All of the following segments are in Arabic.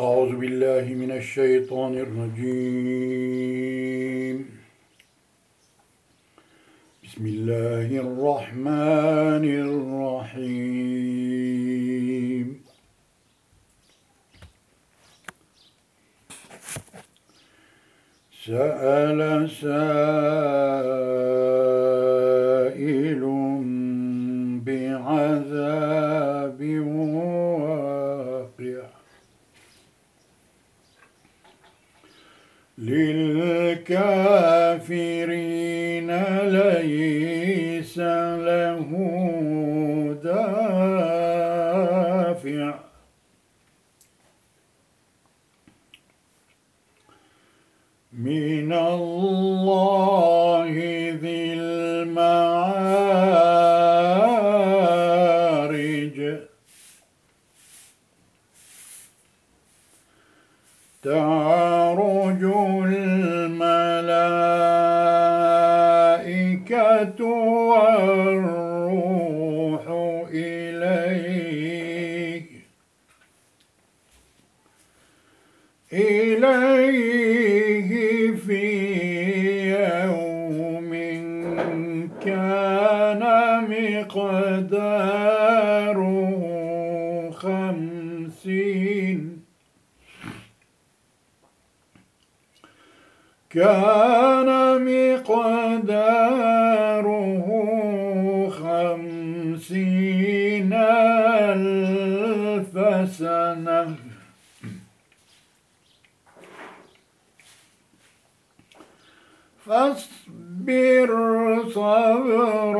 أعوذ بالله من الشيطان الرجيم. بسم الله الرحمن الرحيم. سأل سائل للكافرين ليس له دافع. من الله ذي المعارج كان مقداره خمسين ألف سنة. فاصبر صبرا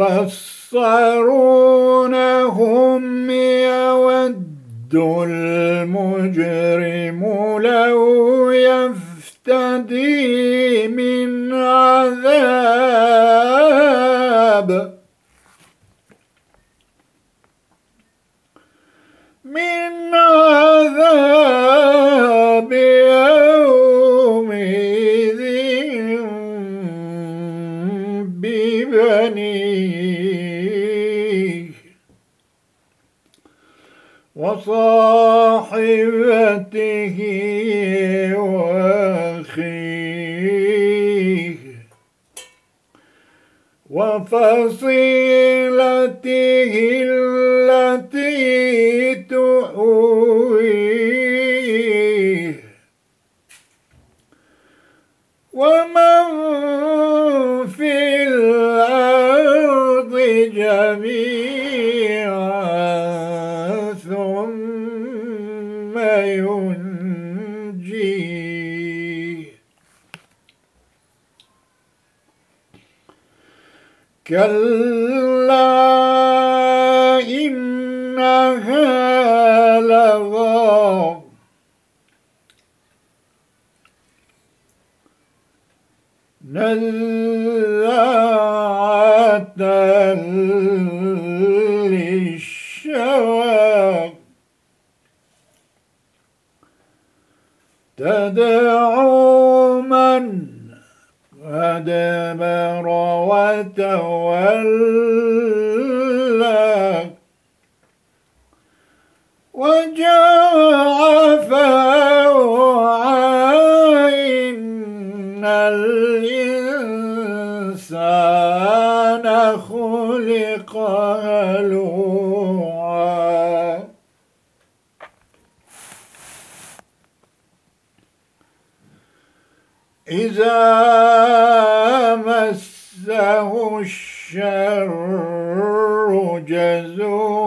يبصرونهم يود المجرم لو يفتدي وصاحبته وأخيه. وفصيلته التي تؤويه ومن في الأرض جميعا ثم ينجيه كلا إنها لظى نزاعة للشوى. تدعو أدبر وتولى وجاء فأوعى إن الإنسان خلق هلوعا. إذا مسه الشر جزوعا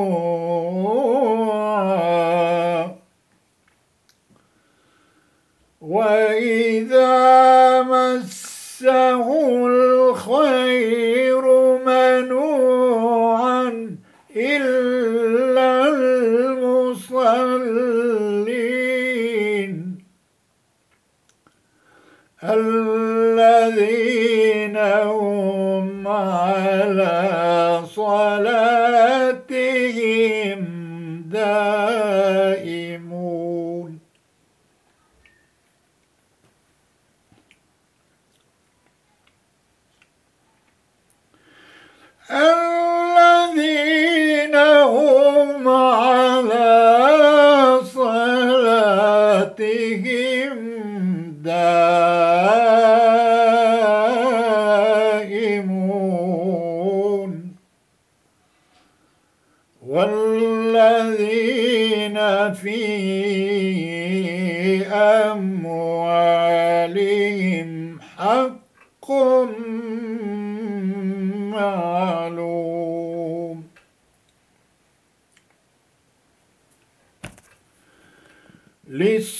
lhes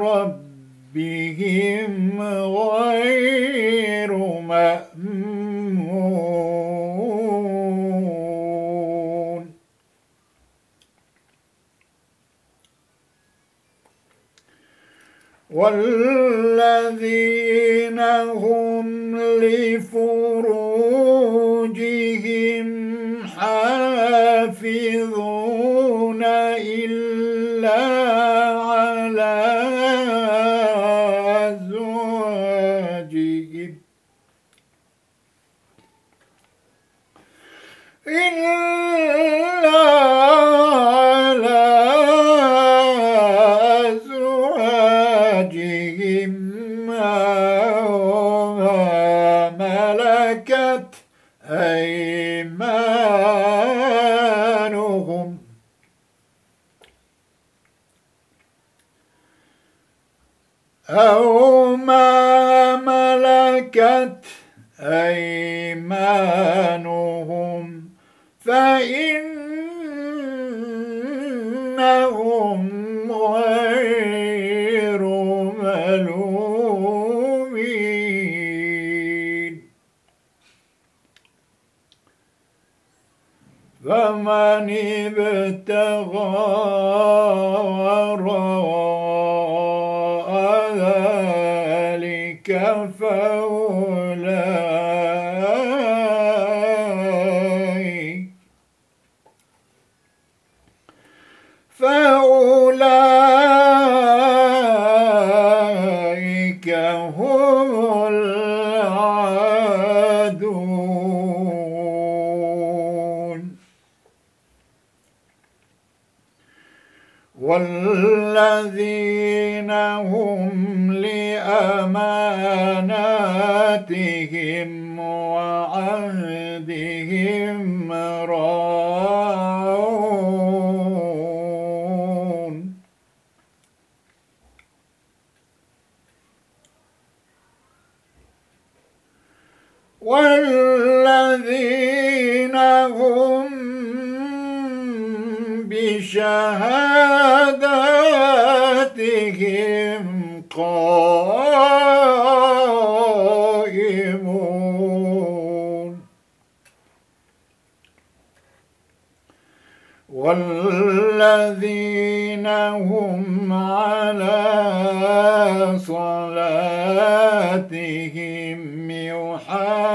ربهم غير مأمون. والذين هم لفروجهم حافظون. أو ما ملكت أيمانهم فإنهم غير ملومين. فمن ابتغى والذين هم لأماناتهم وعهدهم راعون. والذين هم بشهادة قائمون. والذين هم على صلاتهم يحافظون.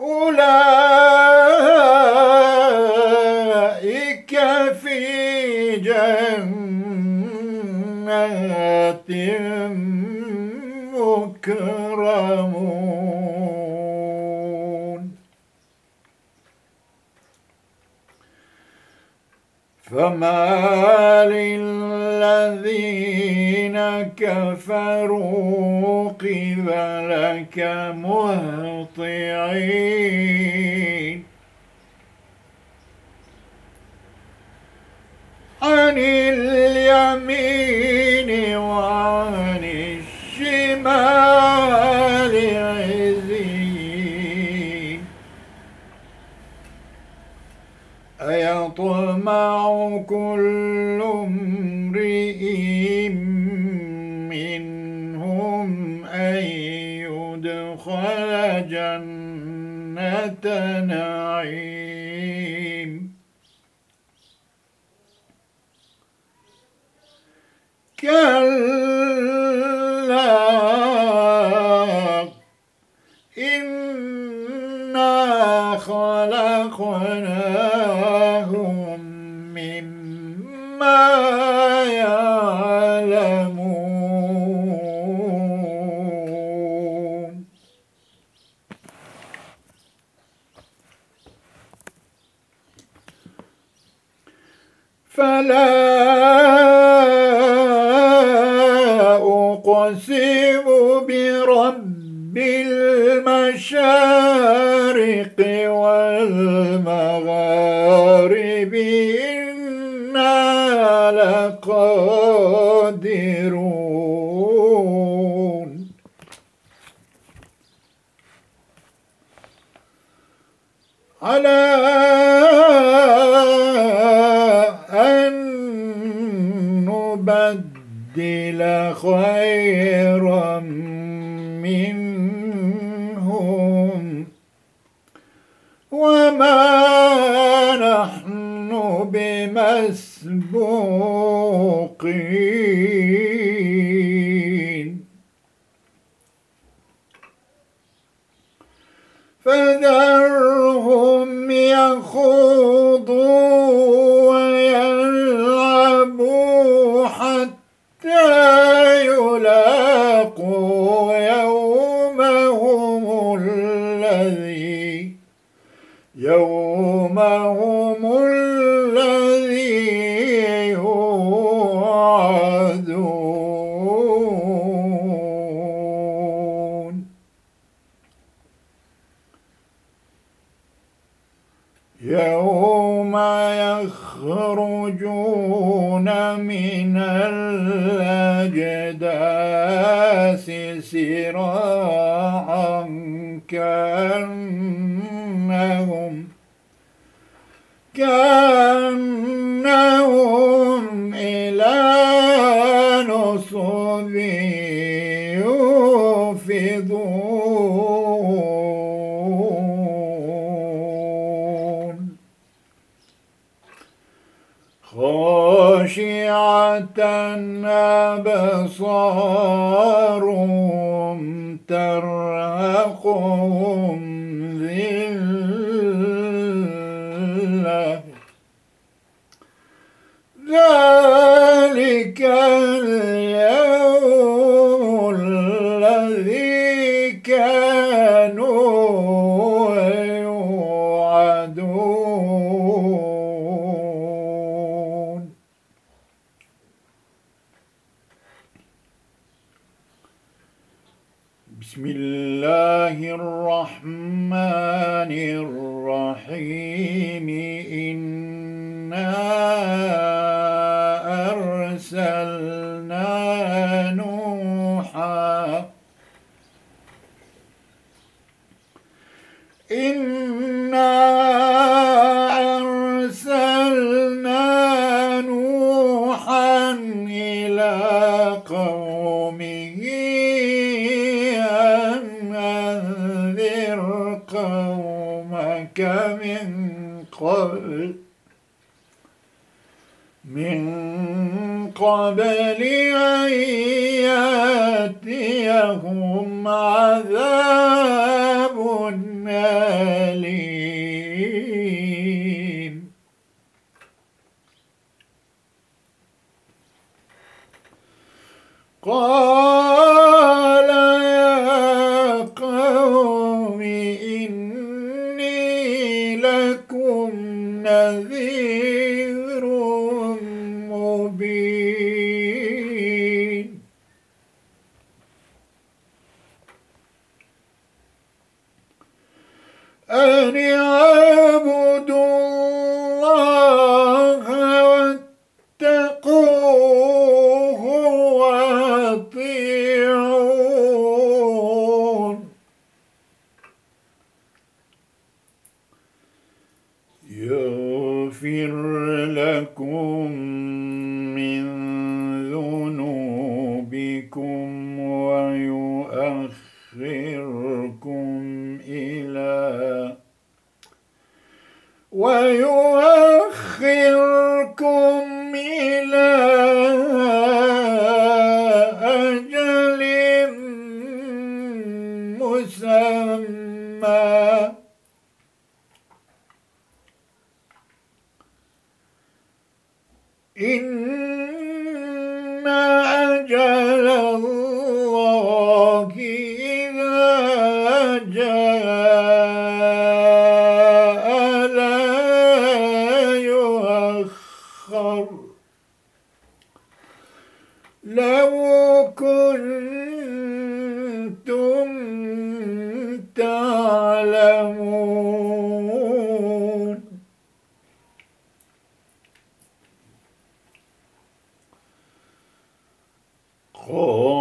أولئك فما للذين كفروا قبلك مهطعين أيطمع كل امرئ منهم أن يدخل جنة نعيم. كلا مما يعلمون. فلا أقسم برب المشارق والمغارب. لقادرون على يوم يخرجون من الأجداث سراعا كأنهم كأنهم أبصارهم ترهقهم ذلة. ذلك اليوم خلق من قبل أن عذاب النار. لكم من ذنوبكم ويؤخركم إلى ओ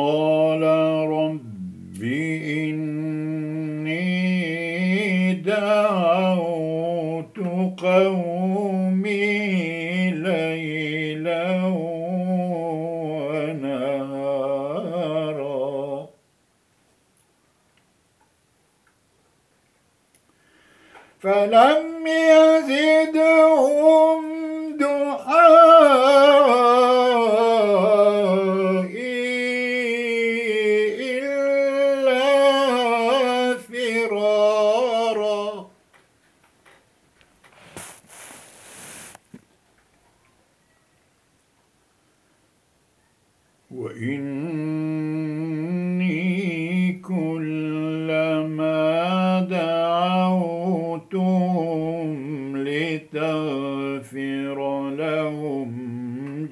لهم لتغفر لهم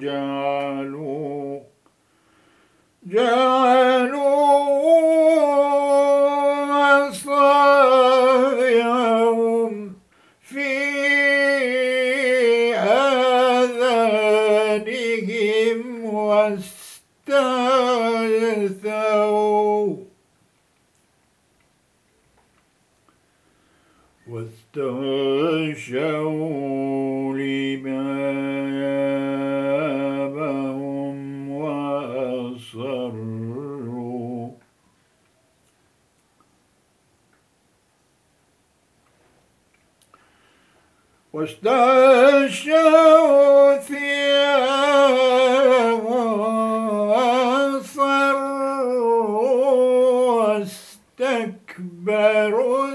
جعلوا جعلوا واستغشوا ثيابهم واصروا واستكبروا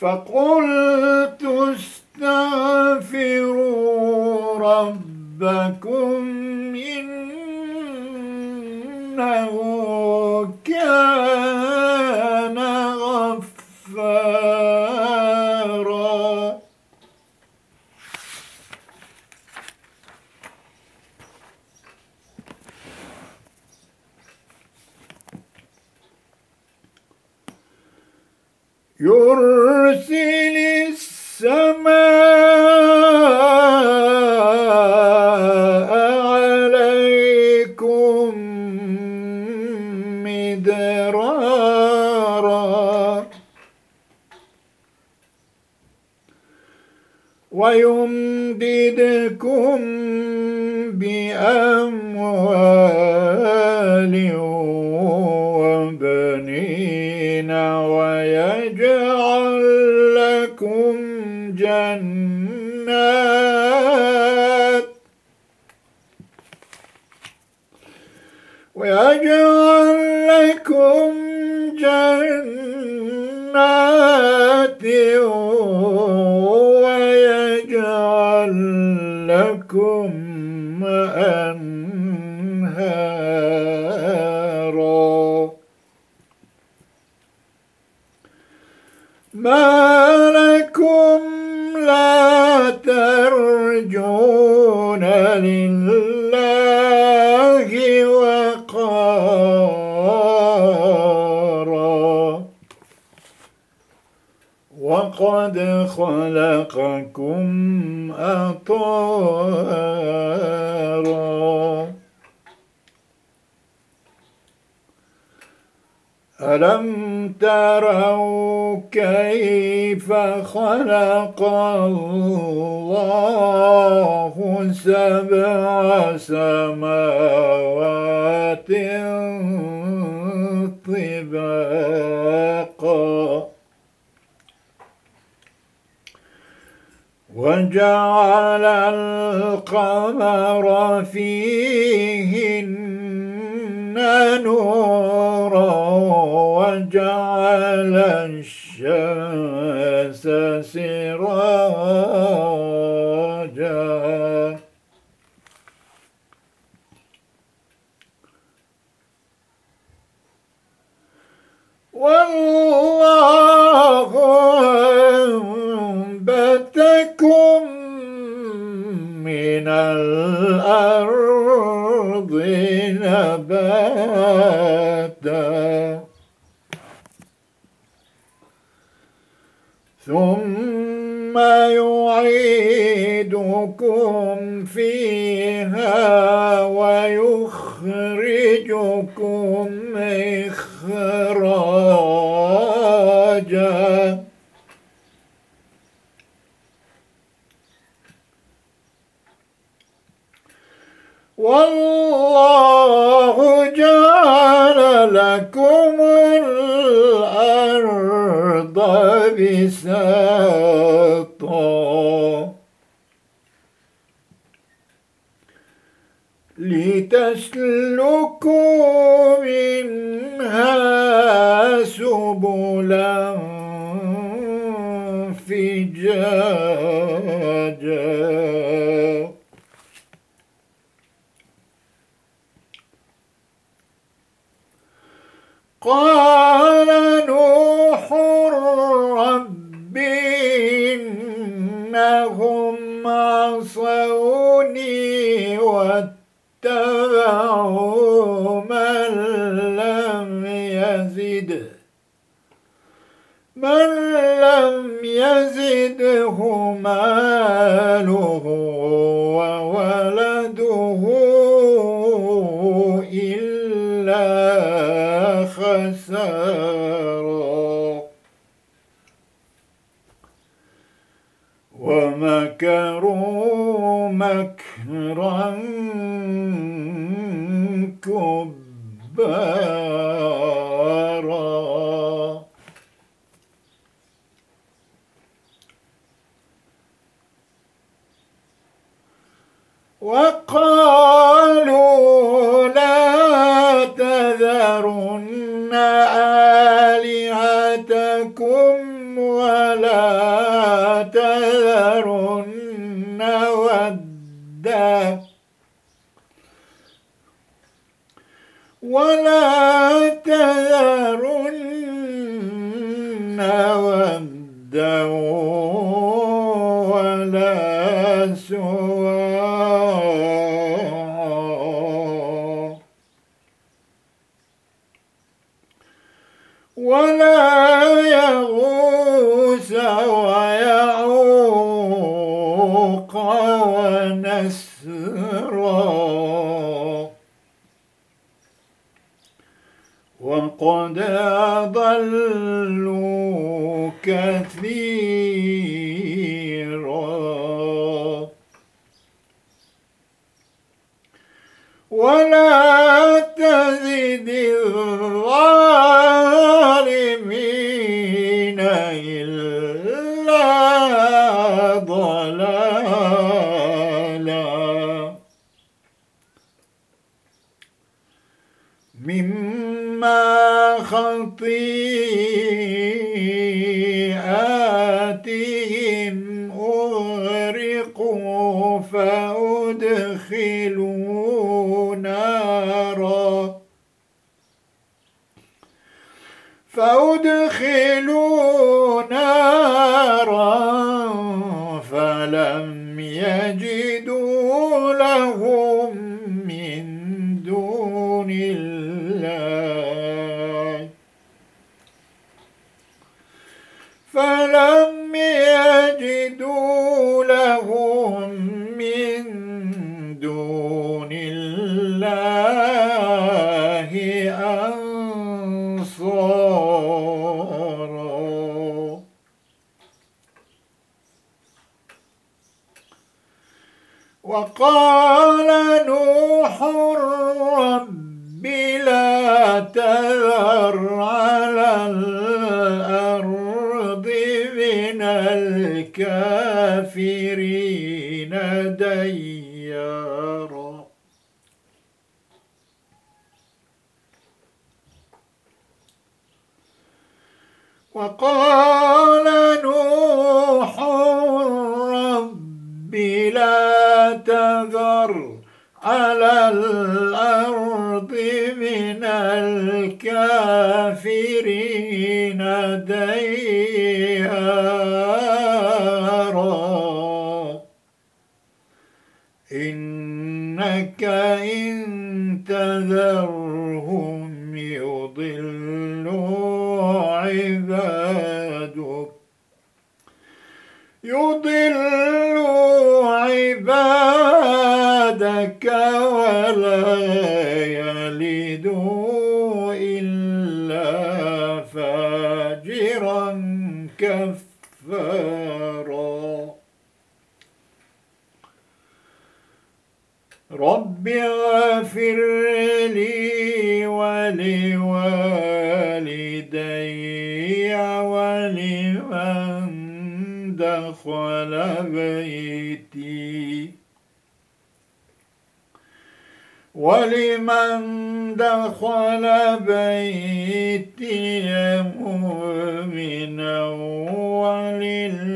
فقلت استغفروا ربكم إنه وبنين ويجعل لكم جنات. ويجعل لكم جنات ويجعل لكم أنهارا ما لكم لا ترجون لله وقارا. وقد خلقكم أطارا ألم تروا كيف خلق الله سبع سماوات طباقا؟ وجعل القمر فيهن نورا وجعل الشمس سراجا. والله أنبتكم من الأرض نباتا. ثم يعيدكم فيها ويخرجكم إخراجا والله جعل لكم الأرض بساطا. لتسلكوا منها سبلا فجاجا. قال ومكروا مكرا كبارا ولا تزد الظالمين إلا ضلالا. مما خطيئاتهم أغرقوا فأدخلوا نارا فأدخلوا نارا فلم يجدوا إنك إن تذرهم يضلوا عبادك. يضلوا عبادك ولا يلدوا إلا فاجرا كفارا رب اغفر لي ولوالدي ولمن دخل بيتي. ولمن دخل بيتي مؤمنا وللمؤمنين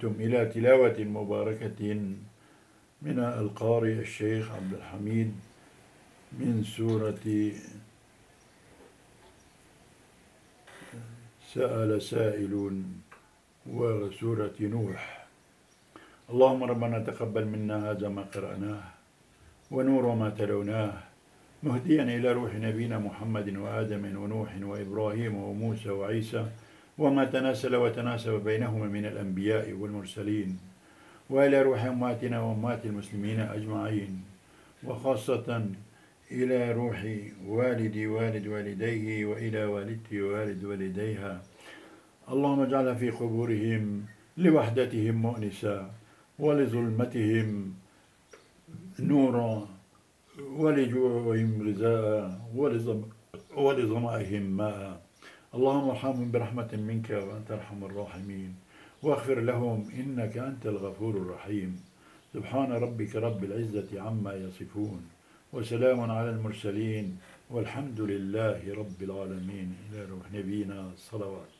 استمعتم إلى تلاوة مباركة من القارئ الشيخ عبد الحميد من سورة سأل سائل وسورة نوح. اللهم ربنا تقبل منا هذا ما قرأناه ونور ما تلوناه. مهديا إلى روح نبينا محمد وآدم ونوح وإبراهيم وموسى وعيسى وما تناسل وتناسب بينهما من الأنبياء والمرسلين وإلى روح أمواتنا وأموات المسلمين أجمعين وخاصة إلى روح والدي والد والديه وإلى والدتي ووالد والديها. اللهم اجعلها في قبورهم لوحدتهم مؤنسا ولظلمتهم نورا ولجوعهم غذاء ولظمائهم ماء. اللهم ارحمهم برحمة منك وأنت أرحم الراحمين. واغفر لهم إنك أنت الغفور الرحيم. سبحان ربك رب العزة عما يصفون وسلام على المرسلين والحمد لله رب العالمين. إلى روح نبينا الصلوات